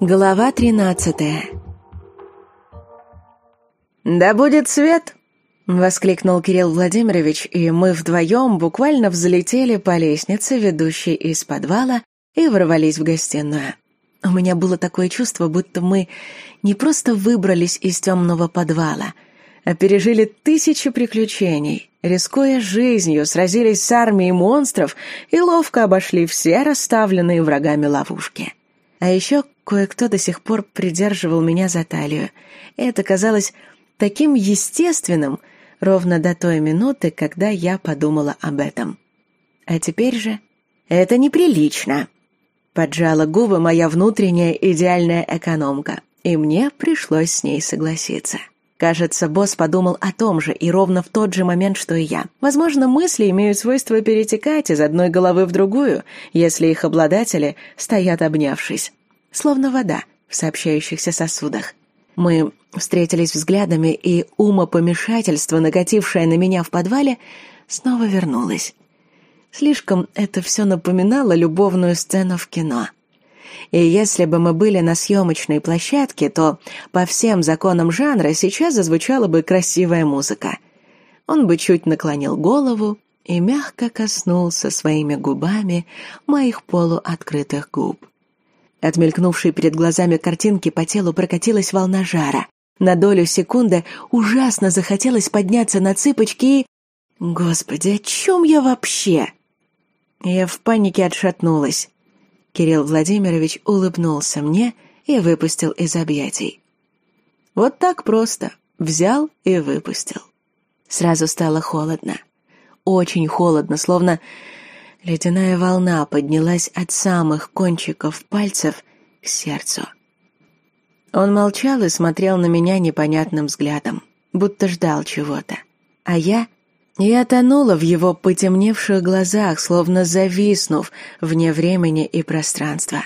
Глава тринадцатая «Да будет свет!» — воскликнул Кирилл Владимирович, и мы вдвоем буквально взлетели по лестнице, ведущей из подвала, и ворвались в гостиную. У меня было такое чувство, будто мы не просто выбрались из темного подвала, а пережили тысячи приключений, рискуя жизнью, сразились с армией монстров и ловко обошли все расставленные врагами ловушки. А еще Кое-кто до сих пор придерживал меня за талию. Это казалось таким естественным ровно до той минуты, когда я подумала об этом. А теперь же это неприлично. Поджала губы моя внутренняя идеальная экономка, и мне пришлось с ней согласиться. Кажется, босс подумал о том же и ровно в тот же момент, что и я. Возможно, мысли имеют свойство перетекать из одной головы в другую, если их обладатели стоят обнявшись словно вода в сообщающихся сосудах. Мы встретились взглядами, и умопомешательство, накатившее на меня в подвале, снова вернулось. Слишком это все напоминало любовную сцену в кино. И если бы мы были на съемочной площадке, то по всем законам жанра сейчас зазвучала бы красивая музыка. Он бы чуть наклонил голову и мягко коснулся своими губами моих полуоткрытых губ. От мелькнувшей перед глазами картинки по телу прокатилась волна жара. На долю секунды ужасно захотелось подняться на цыпочки и... Господи, о чем я вообще? Я в панике отшатнулась. Кирилл Владимирович улыбнулся мне и выпустил из объятий. Вот так просто. Взял и выпустил. Сразу стало холодно. Очень холодно, словно Ледяная волна поднялась от самых кончиков пальцев к сердцу. Он молчал и смотрел на меня непонятным взглядом, будто ждал чего-то. А я... Я тонула в его потемневших глазах, словно зависнув вне времени и пространства.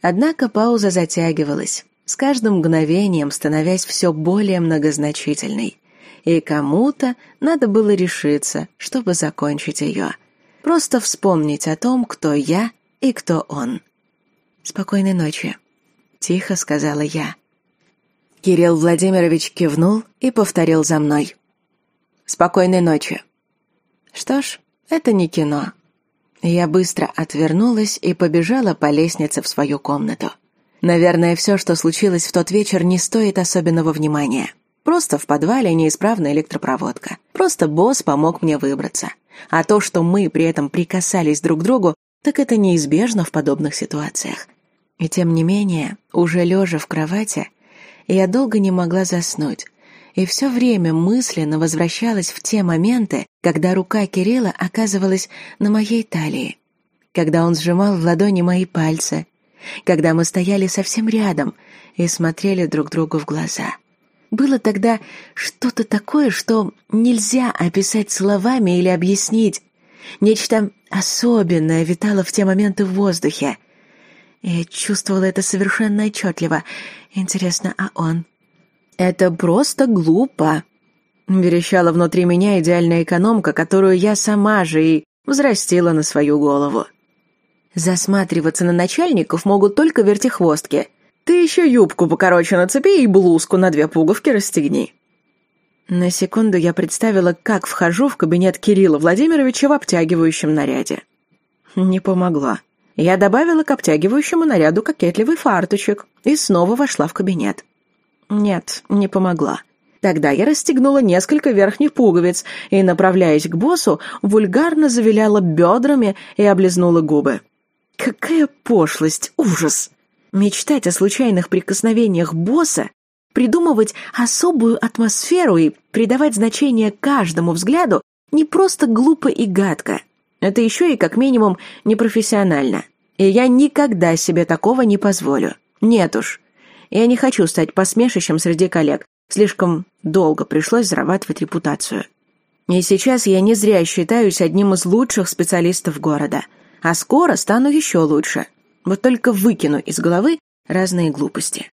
Однако пауза затягивалась, с каждым мгновением становясь все более многозначительной. И кому-то надо было решиться, чтобы закончить ее. Просто вспомнить о том, кто я и кто он. «Спокойной ночи», — тихо сказала я. Кирилл Владимирович кивнул и повторил за мной. «Спокойной ночи». Что ж, это не кино. Я быстро отвернулась и побежала по лестнице в свою комнату. Наверное, все, что случилось в тот вечер, не стоит особенного внимания. Просто в подвале неисправная электропроводка. Просто босс помог мне выбраться. А то, что мы при этом прикасались друг к другу, так это неизбежно в подобных ситуациях. И тем не менее, уже лежа в кровати, я долго не могла заснуть, и все время мысленно возвращалась в те моменты, когда рука Кирилла оказывалась на моей талии, когда он сжимал в ладони мои пальцы, когда мы стояли совсем рядом и смотрели друг другу в глаза. Было тогда что-то такое, что нельзя описать словами или объяснить. Нечто особенное витало в те моменты в воздухе. Я чувствовала это совершенно отчетливо. Интересно, а он? «Это просто глупо», — верещала внутри меня идеальная экономка, которую я сама же и взрастила на свою голову. Засматриваться на начальников могут только вертихвостки — ты еще юбку покороче нацепи и блузку на две пуговки расстегни». На секунду я представила, как вхожу в кабинет Кирилла Владимировича в обтягивающем наряде. Не помогло. Я добавила к обтягивающему наряду кокетливый фарточек и снова вошла в кабинет. Нет, не помогла. Тогда я расстегнула несколько верхних пуговиц и, направляясь к боссу, вульгарно завиляла бедрами и облизнула губы. Какая пошлость, ужас! Мечтать о случайных прикосновениях босса, придумывать особую атмосферу и придавать значение каждому взгляду не просто глупо и гадко. Это еще и как минимум непрофессионально. И я никогда себе такого не позволю. Нет уж. Я не хочу стать посмешищем среди коллег. Слишком долго пришлось зарабатывать репутацию. И сейчас я не зря считаюсь одним из лучших специалистов города. А скоро стану еще лучше. Вот только выкину из головы разные глупости.